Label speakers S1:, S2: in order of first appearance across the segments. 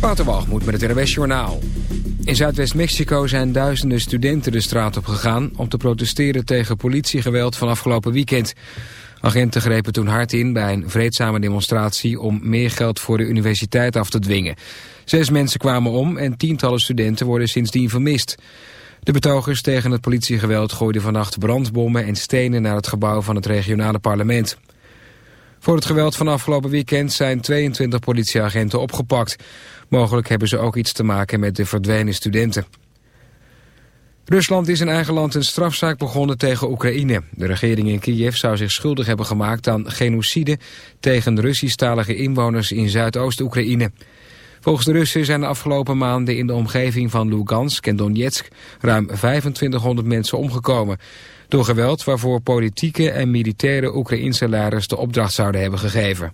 S1: Waterwalgemoed met het RWS Journaal. In Zuidwest-Mexico zijn duizenden studenten de straat op gegaan... om te protesteren tegen politiegeweld van afgelopen weekend. Agenten grepen toen hard in bij een vreedzame demonstratie... om meer geld voor de universiteit af te dwingen. Zes mensen kwamen om en tientallen studenten worden sindsdien vermist. De betogers tegen het politiegeweld gooiden vannacht brandbommen en stenen... naar het gebouw van het regionale parlement. Voor het geweld van afgelopen weekend zijn 22 politieagenten opgepakt. Mogelijk hebben ze ook iets te maken met de verdwenen studenten. Rusland is in eigen land een strafzaak begonnen tegen Oekraïne. De regering in Kiev zou zich schuldig hebben gemaakt aan genocide... tegen Russisch-talige inwoners in Zuidoost-Oekraïne. Volgens de Russen zijn de afgelopen maanden in de omgeving van Lugansk en Donetsk... ruim 2500 mensen omgekomen door geweld waarvoor politieke en militaire Oekraïnse leiders de opdracht zouden hebben gegeven.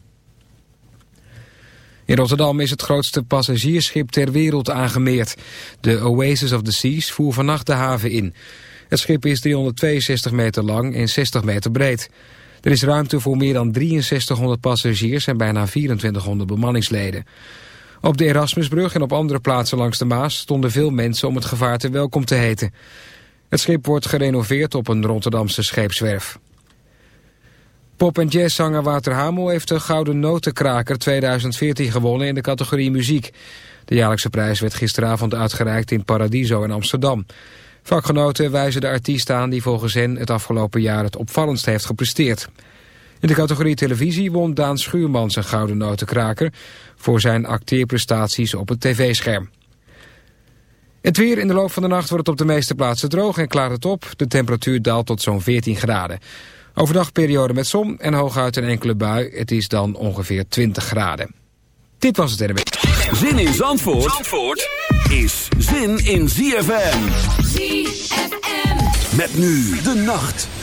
S1: In Rotterdam is het grootste passagiersschip ter wereld aangemeerd. De Oasis of the Seas voer vannacht de haven in. Het schip is 362 meter lang en 60 meter breed. Er is ruimte voor meer dan 6300 passagiers en bijna 2400 bemanningsleden. Op de Erasmusbrug en op andere plaatsen langs de Maas stonden veel mensen om het gevaarte welkom te heten. Het schip wordt gerenoveerd op een Rotterdamse scheepswerf. Pop- en jazzzanger Wouter Hamel heeft de Gouden Notenkraker 2014 gewonnen in de categorie muziek. De jaarlijkse prijs werd gisteravond uitgereikt in Paradiso in Amsterdam. Vakgenoten wijzen de artiest aan die volgens hen het afgelopen jaar het opvallendst heeft gepresteerd. In de categorie televisie won Daan Schuurman zijn Gouden Notenkraker voor zijn acteerprestaties op het tv-scherm. Het weer in de loop van de nacht wordt het op de meeste plaatsen droog en klaart het op. De temperatuur daalt tot zo'n 14 graden. Overdag periode met zon en hooguit een enkele bui. Het is dan ongeveer 20 graden. Dit was het RW.
S2: Zin in Zandvoort, Zandvoort is zin in ZFM. ZFM. Met nu de nacht.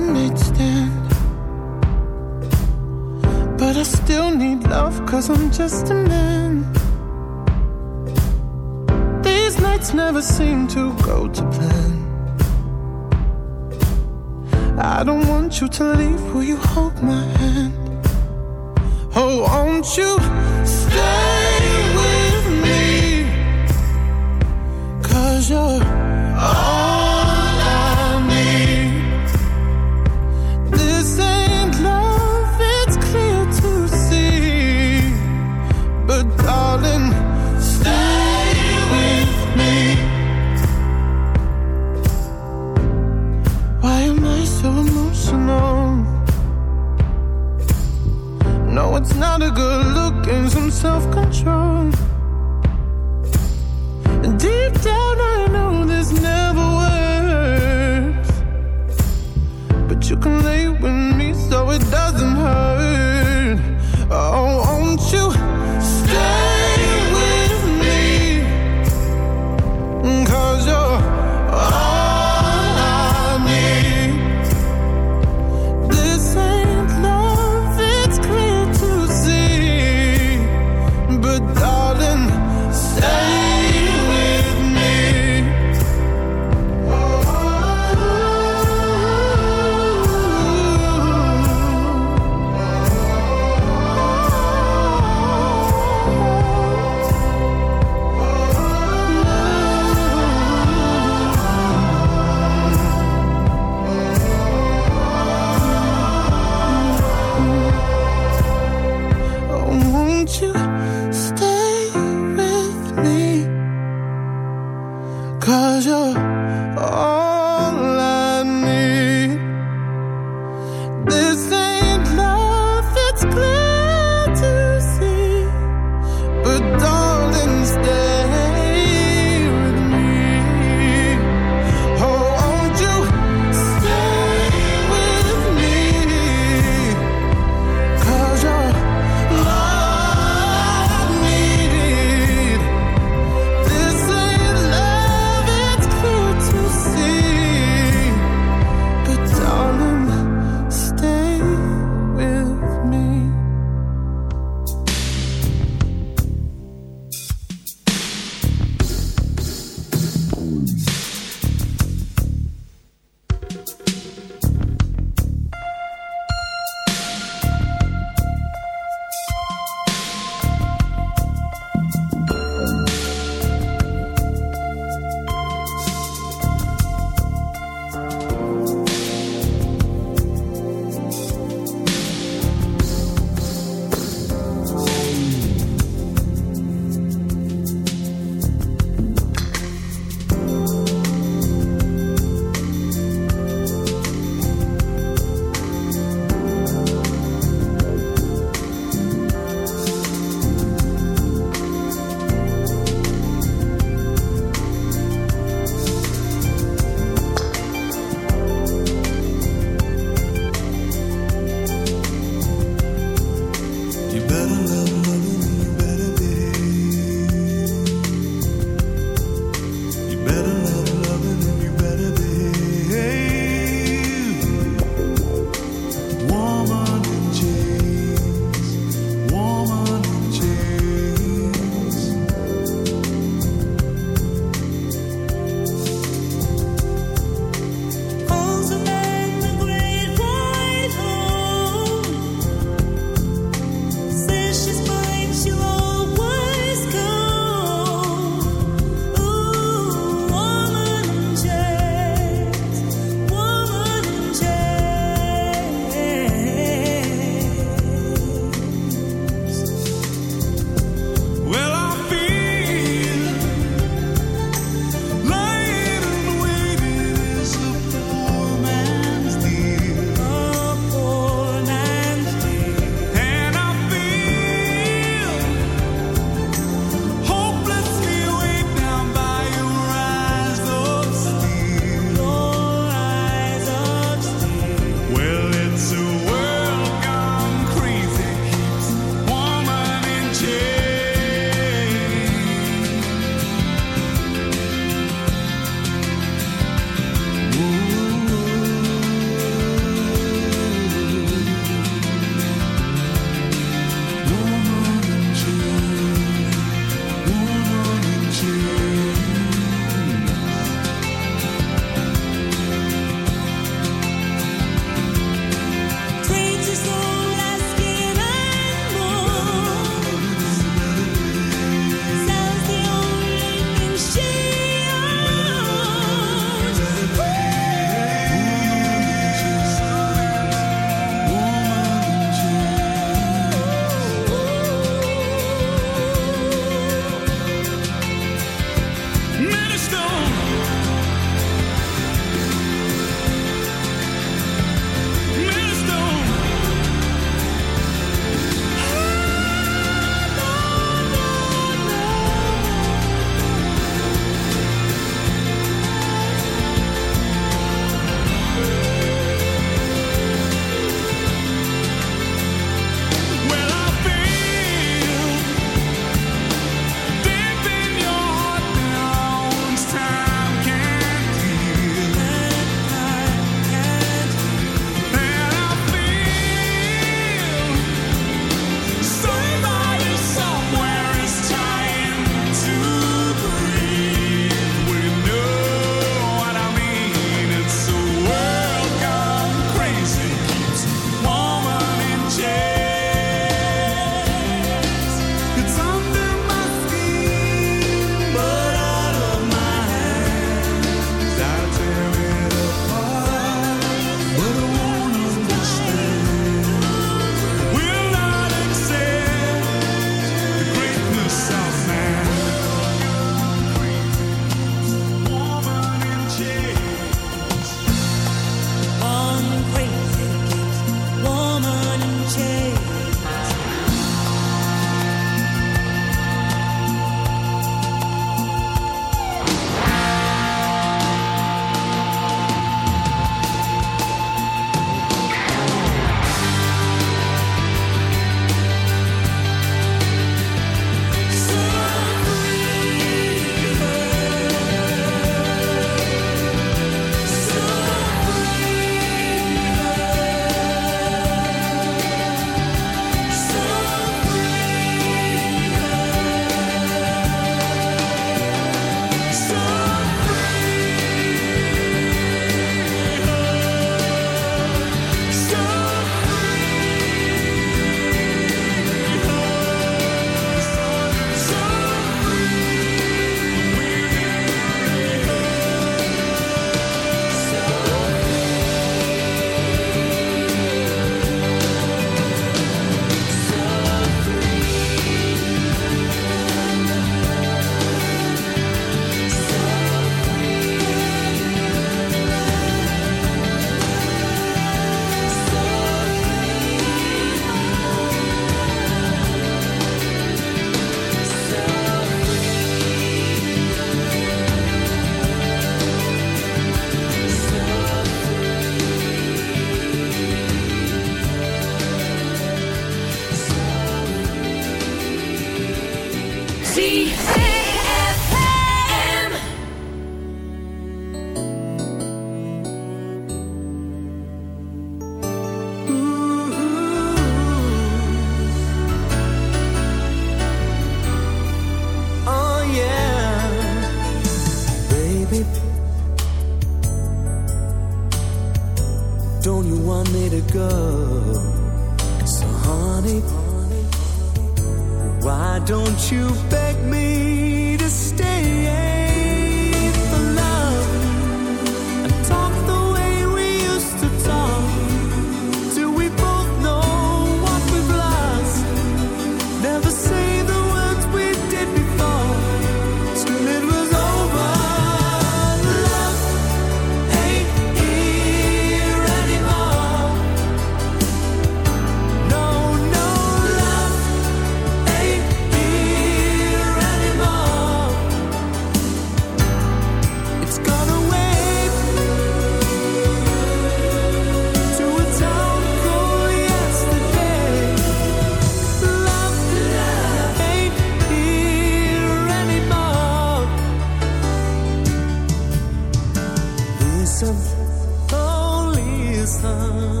S2: listen.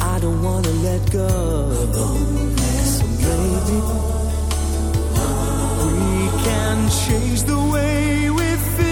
S2: I don't wanna let go. So maybe we can change the way we feel.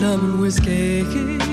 S2: love and whiskey.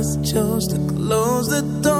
S2: Has chose to close the door.